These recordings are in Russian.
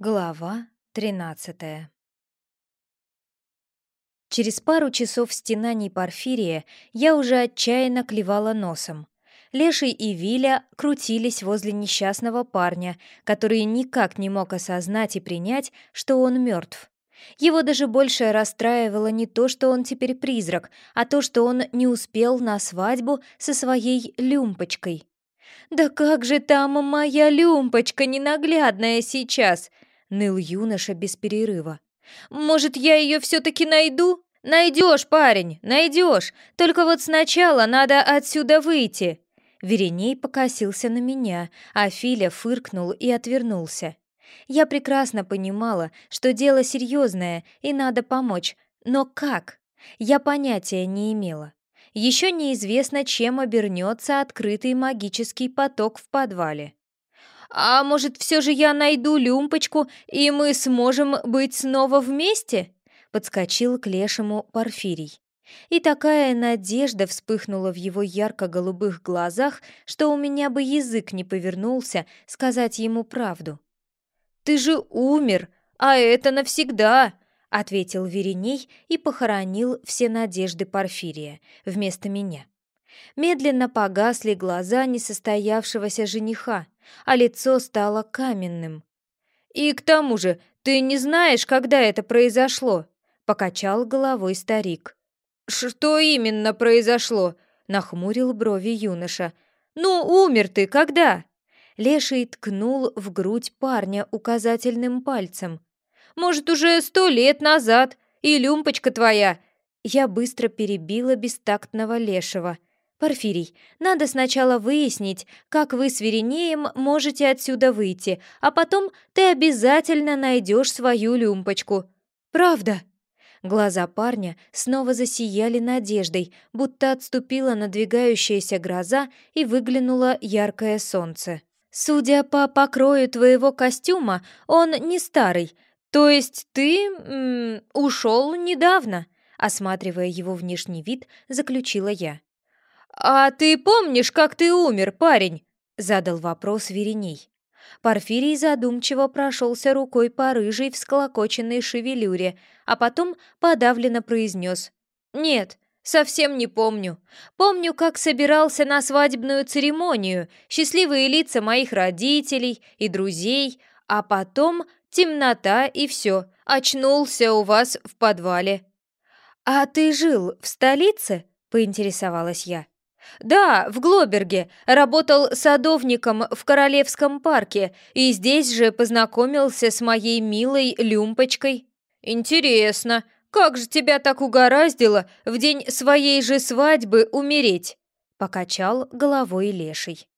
Глава тринадцатая Через пару часов стенаний Порфирия я уже отчаянно клевала носом. Леший и Виля крутились возле несчастного парня, который никак не мог осознать и принять, что он мертв. Его даже больше расстраивало не то, что он теперь призрак, а то, что он не успел на свадьбу со своей люмпочкой. «Да как же там моя люмпочка ненаглядная сейчас?» — ныл юноша без перерыва. «Может, я ее все-таки найду?» «Найдешь, парень, найдешь! Только вот сначала надо отсюда выйти!» Вереней покосился на меня, а Филя фыркнул и отвернулся. Я прекрасно понимала, что дело серьезное и надо помочь, но как? Я понятия не имела. Еще неизвестно, чем обернется открытый магический поток в подвале. «А может, все же я найду люмпочку, и мы сможем быть снова вместе?» Подскочил к лешему Порфирий. И такая надежда вспыхнула в его ярко-голубых глазах, что у меня бы язык не повернулся сказать ему правду. «Ты же умер, а это навсегда!» — ответил Вереней и похоронил все надежды Порфирия вместо меня. Медленно погасли глаза несостоявшегося жениха, а лицо стало каменным. «И к тому же, ты не знаешь, когда это произошло?» — покачал головой старик. «Что именно произошло?» — нахмурил брови юноша. «Ну, умер ты когда?» Леший ткнул в грудь парня указательным пальцем. «Может, уже сто лет назад, и люмпочка твоя!» Я быстро перебила бестактного Лешего. «Порфирий, надо сначала выяснить, как вы с Веринеем можете отсюда выйти, а потом ты обязательно найдешь свою люмпочку». «Правда?» Глаза парня снова засияли надеждой, будто отступила надвигающаяся гроза и выглянуло яркое солнце. «Судя по покрою твоего костюма, он не старый, то есть ты ушел недавно», осматривая его внешний вид, заключила я. «А ты помнишь, как ты умер, парень?» задал вопрос Вереней. Порфирий задумчиво прошелся рукой по рыжей всклокоченной шевелюре, а потом подавленно произнес «Нет, совсем не помню. Помню, как собирался на свадебную церемонию, счастливые лица моих родителей и друзей, а потом темнота и все, очнулся у вас в подвале». «А ты жил в столице?» — поинтересовалась я. «Да, в Глоберге. Работал садовником в Королевском парке и здесь же познакомился с моей милой Люмпочкой». «Интересно, как же тебя так угораздило в день своей же свадьбы умереть?» Покачал головой леший.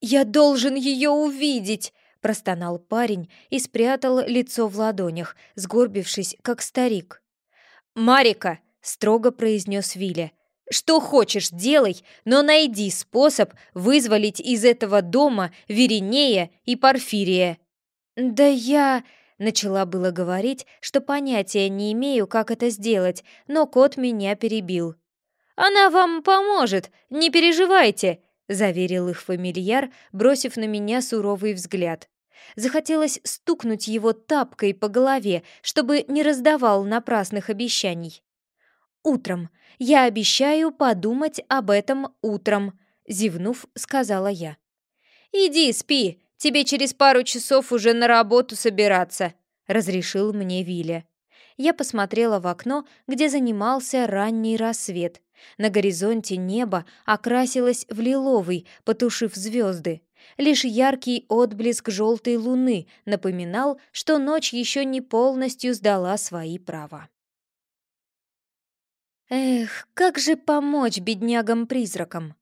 «Я должен ее увидеть!» простонал парень и спрятал лицо в ладонях, сгорбившись, как старик. «Марика!» — строго произнес Виля. Что хочешь, делай, но найди способ вызволить из этого дома Веринея и Порфирия». «Да я...» — начала было говорить, что понятия не имею, как это сделать, но кот меня перебил. «Она вам поможет, не переживайте», — заверил их фамильяр, бросив на меня суровый взгляд. Захотелось стукнуть его тапкой по голове, чтобы не раздавал напрасных обещаний. «Утром. Я обещаю подумать об этом утром», — зевнув, сказала я. «Иди, спи, тебе через пару часов уже на работу собираться», — разрешил мне Виля. Я посмотрела в окно, где занимался ранний рассвет. На горизонте небо окрасилось в лиловый, потушив звезды. Лишь яркий отблеск желтой луны напоминал, что ночь еще не полностью сдала свои права. Эх, как же помочь беднягам-призракам?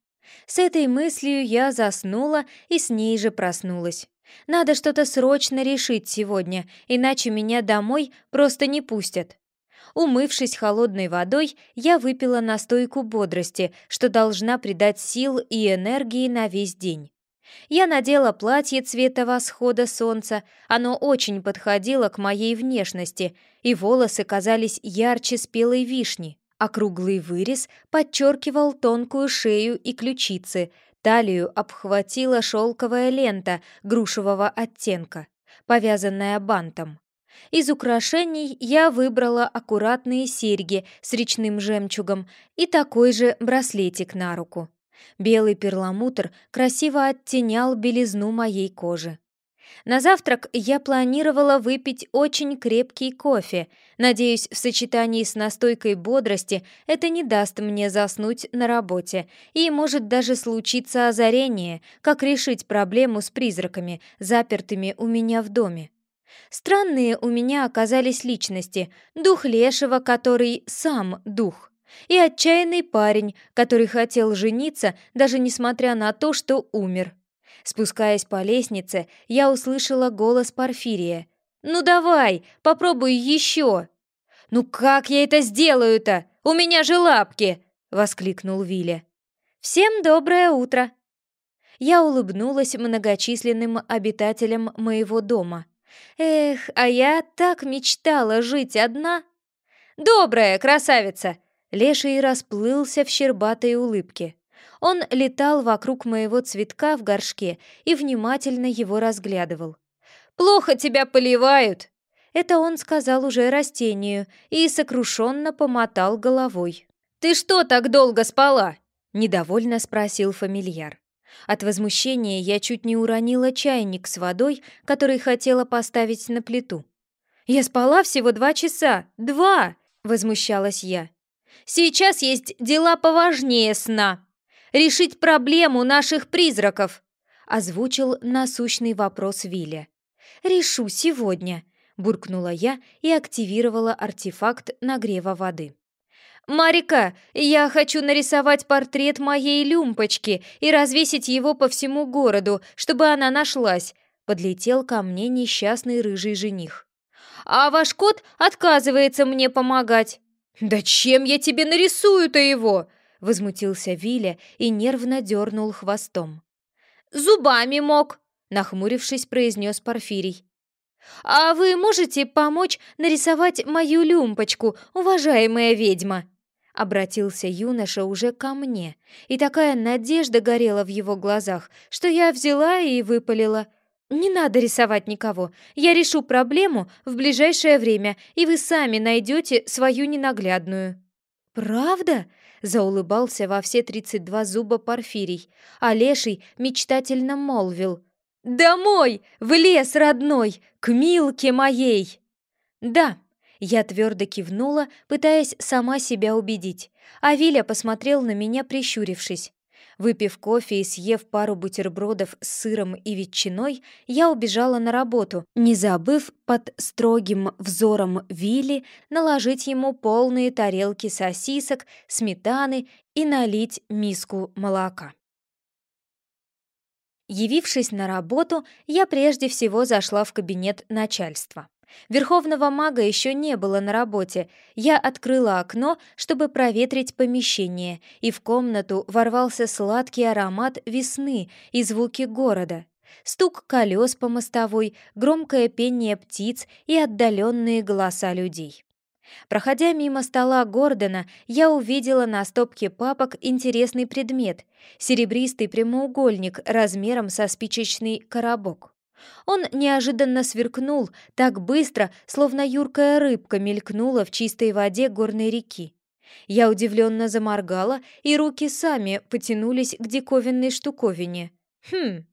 С этой мыслью я заснула и с ней же проснулась. Надо что-то срочно решить сегодня, иначе меня домой просто не пустят. Умывшись холодной водой, я выпила настойку бодрости, что должна придать сил и энергии на весь день. Я надела платье цвета восхода солнца, оно очень подходило к моей внешности, и волосы казались ярче спелой вишни. Округлый вырез подчеркивал тонкую шею и ключицы, талию обхватила шелковая лента грушевого оттенка. повязанная бантом. Из украшений я выбрала аккуратные серьги с речным жемчугом и такой же браслетик на руку. Белый перламутр красиво оттенял белизну моей кожи. На завтрак я планировала выпить очень крепкий кофе. Надеюсь, в сочетании с настойкой бодрости это не даст мне заснуть на работе, и может даже случиться озарение, как решить проблему с призраками, запертыми у меня в доме. Странные у меня оказались личности, дух Лешего, который сам дух, и отчаянный парень, который хотел жениться, даже несмотря на то, что умер. Спускаясь по лестнице, я услышала голос Порфирия. «Ну давай, попробуй еще!» «Ну как я это сделаю-то? У меня же лапки!» — воскликнул Виля. «Всем доброе утро!» Я улыбнулась многочисленным обитателям моего дома. Эх, а я так мечтала жить одна. «Добрая красавица!» Леший расплылся в щербатой улыбке. Он летал вокруг моего цветка в горшке и внимательно его разглядывал. «Плохо тебя поливают!» Это он сказал уже растению и сокрушенно помотал головой. «Ты что так долго спала?» — недовольно спросил фамильяр. От возмущения я чуть не уронила чайник с водой, который хотела поставить на плиту. «Я спала всего два часа! Два!» — возмущалась я. «Сейчас есть дела поважнее сна. Решить проблему наших призраков!» — озвучил насущный вопрос Виля. «Решу сегодня», — буркнула я и активировала артефакт нагрева воды. «Марика, я хочу нарисовать портрет моей люмпочки и развесить его по всему городу, чтобы она нашлась», — подлетел ко мне несчастный рыжий жених. «А ваш кот отказывается мне помогать». «Да чем я тебе нарисую-то его?» — возмутился Виля и нервно дернул хвостом. «Зубами мог», — нахмурившись, произнес Порфирий. «А вы можете помочь нарисовать мою люмпочку, уважаемая ведьма?» Обратился юноша уже ко мне, и такая надежда горела в его глазах, что я взяла и выпалила. «Не надо рисовать никого. Я решу проблему в ближайшее время, и вы сами найдете свою ненаглядную». «Правда?» — заулыбался во все тридцать два зуба Порфирий, а Леший мечтательно молвил. «Домой! В лес родной! К Милке моей!» «Да!» Я твердо кивнула, пытаясь сама себя убедить, а Виля посмотрел на меня, прищурившись. Выпив кофе и съев пару бутербродов с сыром и ветчиной, я убежала на работу, не забыв под строгим взором Вилли наложить ему полные тарелки сосисок, сметаны и налить миску молока. Явившись на работу, я прежде всего зашла в кабинет начальства. Верховного мага еще не было на работе. Я открыла окно, чтобы проветрить помещение, и в комнату ворвался сладкий аромат весны и звуки города. Стук колес по мостовой, громкое пение птиц и отдаленные голоса людей. Проходя мимо стола Гордона, я увидела на стопке папок интересный предмет — серебристый прямоугольник размером со спичечный коробок. Он неожиданно сверкнул так быстро, словно юркая рыбка мелькнула в чистой воде горной реки. Я удивленно заморгала, и руки сами потянулись к диковинной штуковине. Хм.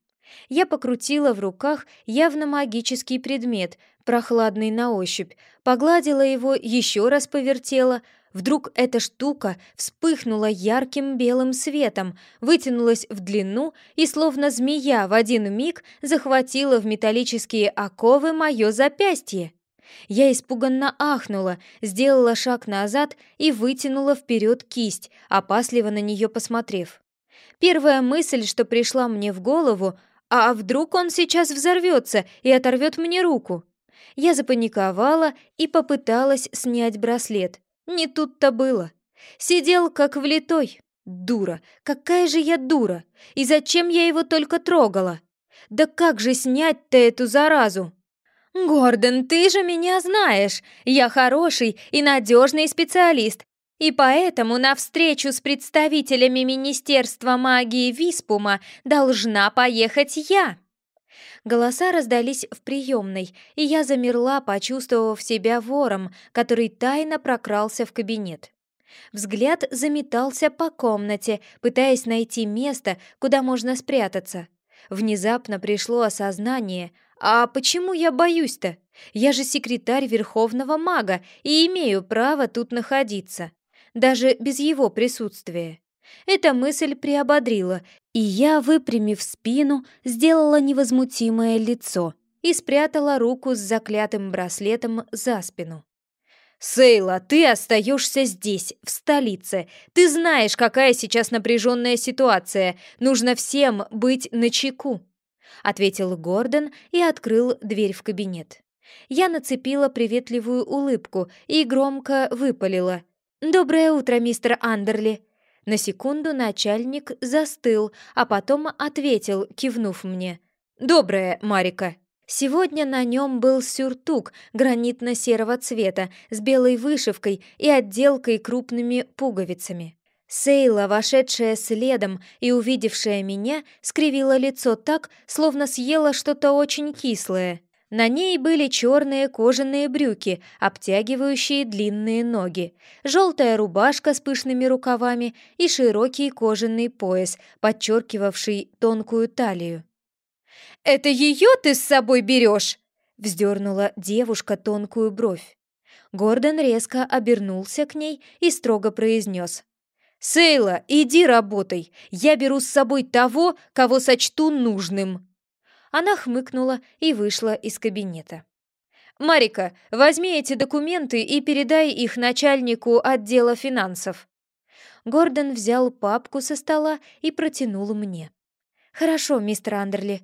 Я покрутила в руках явно магический предмет, прохладный на ощупь, погладила его, еще раз повертела — Вдруг эта штука вспыхнула ярким белым светом, вытянулась в длину и, словно змея, в один миг захватила в металлические оковы мое запястье. Я испуганно ахнула, сделала шаг назад и вытянула вперед кисть, опасливо на нее посмотрев. Первая мысль, что пришла мне в голову, а вдруг он сейчас взорвется и оторвет мне руку? Я запаниковала и попыталась снять браслет. Не тут-то было. Сидел как влитой. Дура, какая же я дура! И зачем я его только трогала? Да как же снять-то эту заразу? Гордон, ты же меня знаешь. Я хороший и надежный специалист. И поэтому на встречу с представителями Министерства магии Виспума должна поехать я. Голоса раздались в приемной, и я замерла, почувствовав себя вором, который тайно прокрался в кабинет. Взгляд заметался по комнате, пытаясь найти место, куда можно спрятаться. Внезапно пришло осознание, а почему я боюсь-то? Я же секретарь Верховного Мага и имею право тут находиться, даже без его присутствия. Эта мысль приободрила, и я, выпрямив спину, сделала невозмутимое лицо и спрятала руку с заклятым браслетом за спину. «Сейла, ты остаешься здесь, в столице. Ты знаешь, какая сейчас напряженная ситуация. Нужно всем быть начеку», — ответил Гордон и открыл дверь в кабинет. Я нацепила приветливую улыбку и громко выпалила. «Доброе утро, мистер Андерли!» На секунду начальник застыл, а потом ответил, кивнув мне. «Доброе, Марика!» Сегодня на нем был сюртук гранитно-серого цвета с белой вышивкой и отделкой крупными пуговицами. Сейла, вошедшая следом и увидевшая меня, скривила лицо так, словно съела что-то очень кислое. На ней были черные кожаные брюки, обтягивающие длинные ноги, желтая рубашка с пышными рукавами и широкий кожаный пояс, подчеркивавший тонкую талию. «Это ее ты с собой берешь?» — вздернула девушка тонкую бровь. Гордон резко обернулся к ней и строго произнес. «Сейла, иди работай! Я беру с собой того, кого сочту нужным!» Она хмыкнула и вышла из кабинета. «Марика, возьми эти документы и передай их начальнику отдела финансов». Гордон взял папку со стола и протянул мне. «Хорошо, мистер Андерли»,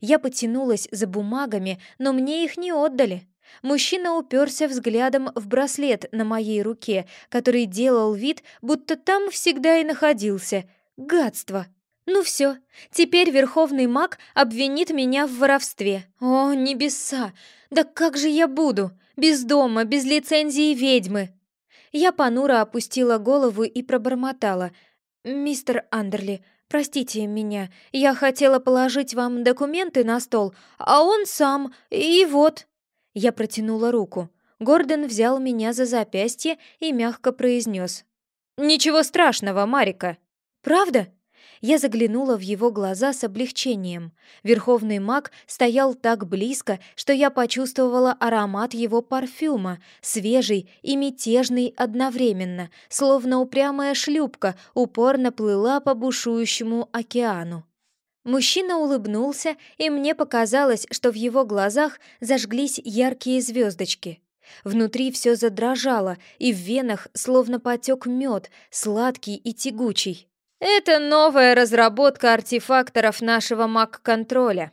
я потянулась за бумагами, но мне их не отдали. Мужчина уперся взглядом в браслет на моей руке, который делал вид, будто там всегда и находился. Гадство! Ну все, теперь верховный маг обвинит меня в воровстве. О, небеса! Да как же я буду? Без дома, без лицензии ведьмы. Я понуро опустила голову и пробормотала. «Мистер Андерли, Простите меня, я хотела положить вам документы на стол, а он сам, и вот...» Я протянула руку. Гордон взял меня за запястье и мягко произнес. «Ничего страшного, Марика». «Правда?» Я заглянула в его глаза с облегчением. Верховный маг стоял так близко, что я почувствовала аромат его парфюма, свежий и мятежный одновременно, словно упрямая шлюпка упорно плыла по бушующему океану. Мужчина улыбнулся, и мне показалось, что в его глазах зажглись яркие звездочки. Внутри все задрожало, и в венах словно потек мед, сладкий и тягучий. Это новая разработка артефакторов нашего маг-контроля.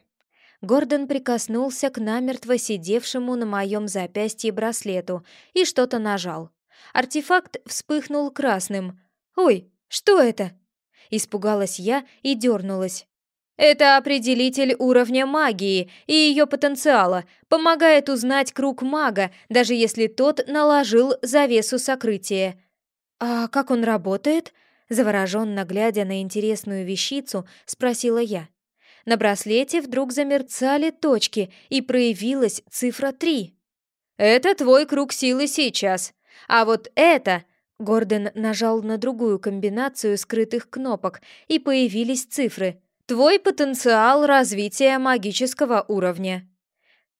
Гордон прикоснулся к намертво сидевшему на моем запястье браслету и что-то нажал. Артефакт вспыхнул красным. «Ой, что это?» Испугалась я и дернулась. Это определитель уровня магии и ее потенциала, помогает узнать круг мага, даже если тот наложил завесу сокрытия. «А как он работает?» Завороженно глядя на интересную вещицу, спросила я. На браслете вдруг замерцали точки, и проявилась цифра три. «Это твой круг силы сейчас. А вот это...» Гордон нажал на другую комбинацию скрытых кнопок, и появились цифры. «Твой потенциал развития магического уровня».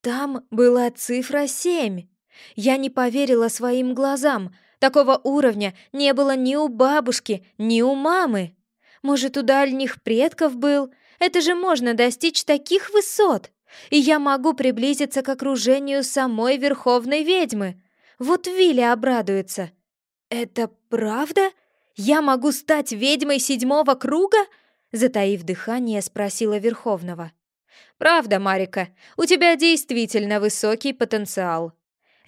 Там была цифра семь. Я не поверила своим глазам — Такого уровня не было ни у бабушки, ни у мамы. Может, у дальних предков был? Это же можно достичь таких высот. И я могу приблизиться к окружению самой Верховной Ведьмы. Вот Виля обрадуется. «Это правда? Я могу стать ведьмой седьмого круга?» Затаив дыхание, спросила Верховного. «Правда, Марика, у тебя действительно высокий потенциал»,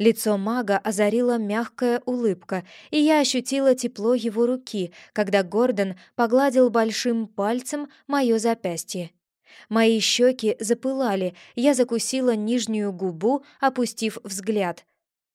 Лицо мага озарила мягкая улыбка, и я ощутила тепло его руки, когда Гордон погладил большим пальцем мое запястье. Мои щеки запылали, я закусила нижнюю губу, опустив взгляд.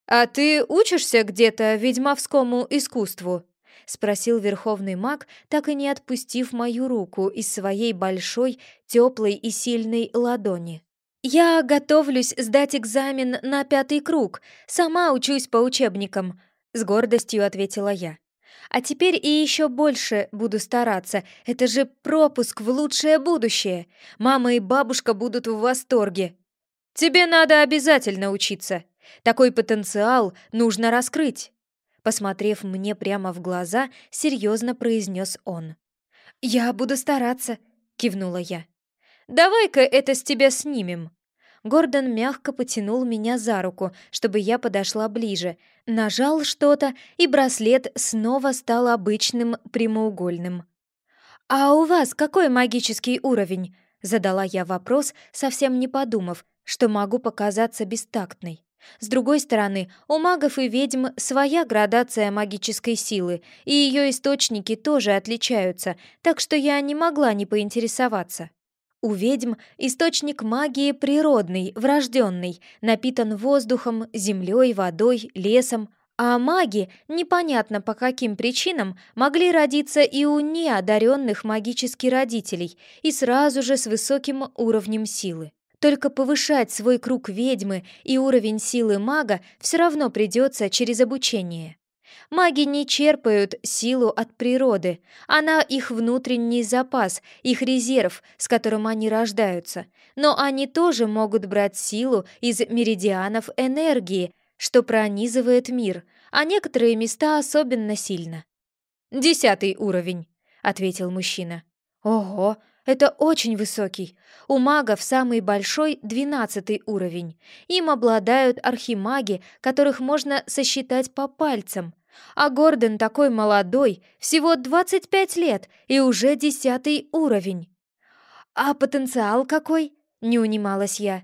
«А ты учишься где-то ведьмовскому искусству?» — спросил верховный маг, так и не отпустив мою руку из своей большой, теплой и сильной ладони. «Я готовлюсь сдать экзамен на пятый круг, сама учусь по учебникам», — с гордостью ответила я. «А теперь и еще больше буду стараться, это же пропуск в лучшее будущее. Мама и бабушка будут в восторге». «Тебе надо обязательно учиться. Такой потенциал нужно раскрыть», — посмотрев мне прямо в глаза, серьезно произнес он. «Я буду стараться», — кивнула я. «Давай-ка это с тебя снимем». Гордон мягко потянул меня за руку, чтобы я подошла ближе, нажал что-то, и браслет снова стал обычным прямоугольным. «А у вас какой магический уровень?» — задала я вопрос, совсем не подумав, что могу показаться бестактной. С другой стороны, у магов и ведьм своя градация магической силы, и ее источники тоже отличаются, так что я не могла не поинтересоваться. У ведьм источник магии природный, врожденный, напитан воздухом, землей, водой, лесом, а маги, непонятно по каким причинам, могли родиться и у неодаренных магически родителей, и сразу же с высоким уровнем силы. Только повышать свой круг ведьмы и уровень силы мага все равно придется через обучение. Маги не черпают силу от природы, она их внутренний запас, их резерв, с которым они рождаются. Но они тоже могут брать силу из меридианов энергии, что пронизывает мир, а некоторые места особенно сильно. «Десятый уровень», — ответил мужчина. «Ого, это очень высокий. У магов самый большой — двенадцатый уровень. Им обладают архимаги, которых можно сосчитать по пальцам. А Гордон такой молодой, всего 25 лет, и уже десятый уровень. «А потенциал какой?» — не унималась я.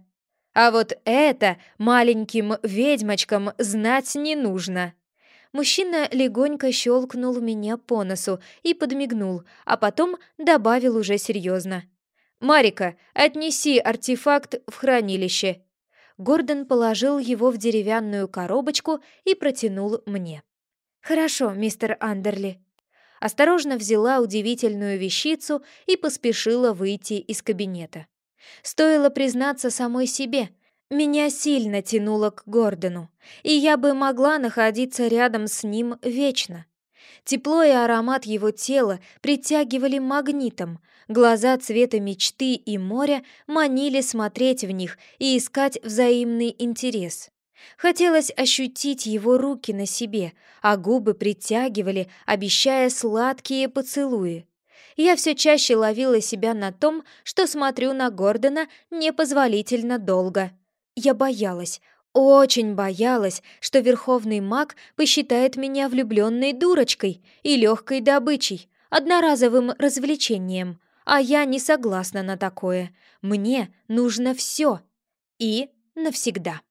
«А вот это маленьким ведьмочкам знать не нужно». Мужчина легонько щелкнул меня по носу и подмигнул, а потом добавил уже серьезно. «Марика, отнеси артефакт в хранилище». Гордон положил его в деревянную коробочку и протянул мне. «Хорошо, мистер Андерли». Осторожно взяла удивительную вещицу и поспешила выйти из кабинета. Стоило признаться самой себе, меня сильно тянуло к Гордону, и я бы могла находиться рядом с ним вечно. Тепло и аромат его тела притягивали магнитом, глаза цвета мечты и моря манили смотреть в них и искать взаимный интерес. Хотелось ощутить его руки на себе, а губы притягивали, обещая сладкие поцелуи. Я все чаще ловила себя на том, что смотрю на Гордона непозволительно долго. Я боялась, очень боялась, что верховный маг посчитает меня влюбленной дурочкой и легкой добычей, одноразовым развлечением. А я не согласна на такое. Мне нужно все. И навсегда.